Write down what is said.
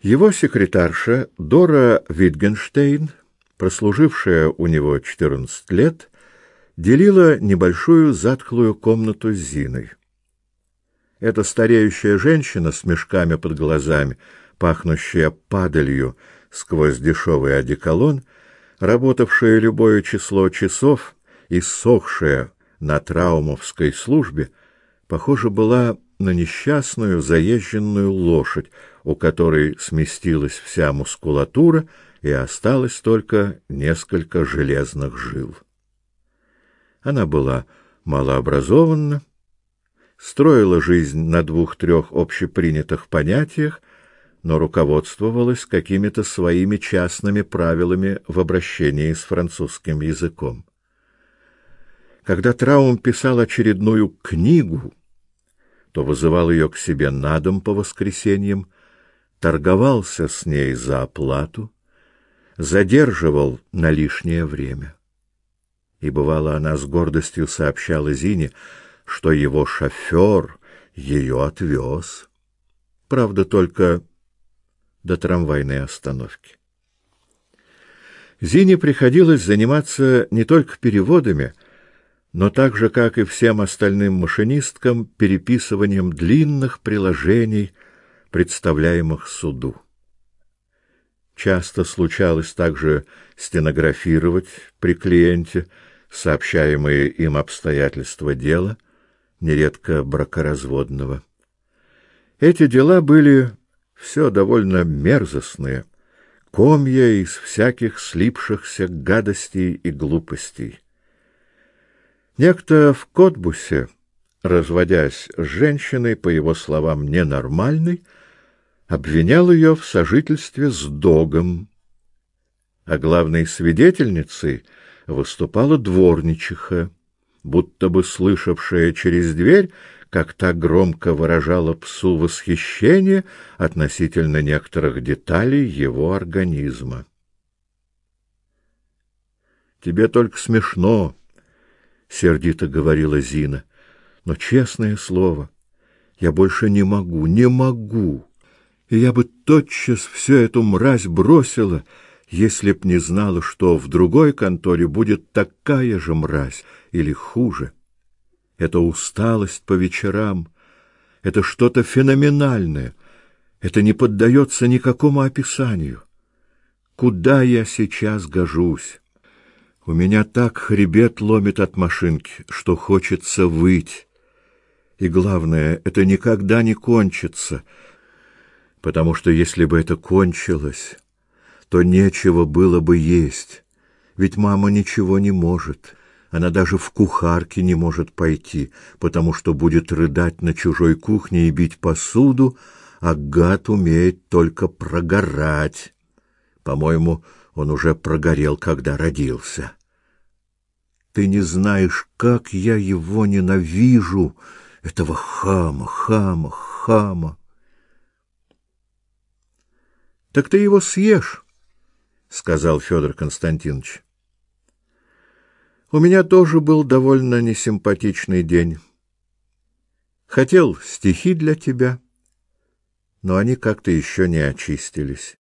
Его секретарша Дора Витгенштейн, прослужившая у него 14 лет, делила небольшую затхлую комнату с Зиной. Эта стареющая женщина с мешками под глазами, пахнущая падалью сквозь дешевый одеколон, работавшая любое число часов и сохшая на траумовской службе, похоже, была на несчастную заезженную лошадь, у которой сместилась вся мускулатура и осталось только несколько железных жил. Она была малообразованна, строила жизнь на двух-трех общепринятых понятиях, но руководствовалась какими-то своими частными правилами в обращении с французским языком. Когда Траум писал очередную книгу, то вызывал ее к себе на дом по воскресеньям, торговался с ней за оплату, задерживал на лишнее время. И бывало она с гордостью сообщала Зине, что его шофер ее отвез. Правда, только до трамвайной остановки. Зине приходилось заниматься не только переводами, но так же, как и всем остальным машинисткам, переписыванием длинных приложений, представляемых суду. Часто случалось также стенографировать при клиенте сообщаемые им обстоятельства дела, нередко бракоразводного. Эти дела были все довольно мерзостные, комья из всяких слипшихся гадостей и глупостей. Некто в Котбусе, разводясь с женщиной, по его словам, ненормальной, обвинял ее в сожительстве с догом, а главной свидетельницей выступала дворничиха, будто бы слышавшая через дверь, как так громко выражала псу восхищение относительно некоторых деталей его организма. Тебе только смешно, — сердито говорила Зина. — Но, честное слово, я больше не могу, не могу. И я бы тотчас всю эту мразь бросила, если б не знала, что в другой конторе будет такая же мразь или хуже. Это усталость по вечерам, это что-то феноменальное, это не поддается никакому описанию. Куда я сейчас гожусь? У меня так хребет ломит от машинки, что хочется выть. И главное, это никогда не кончится, потому что если бы это кончилось, то нечего было бы есть. Ведь мама ничего не может. Она даже в кухарке не может пойти, потому что будет рыдать на чужой кухне и бить посуду, а гад умеет только прогорать. По-моему, он уже прогорел, когда родился. Ты не знаешь, как я его ненавижу, этого хама, хама, хама. Так ты его съешь, сказал Федор Константинович. У меня тоже был довольно несимпатичный день. Хотел стихи для тебя, но они как-то еще не очистились.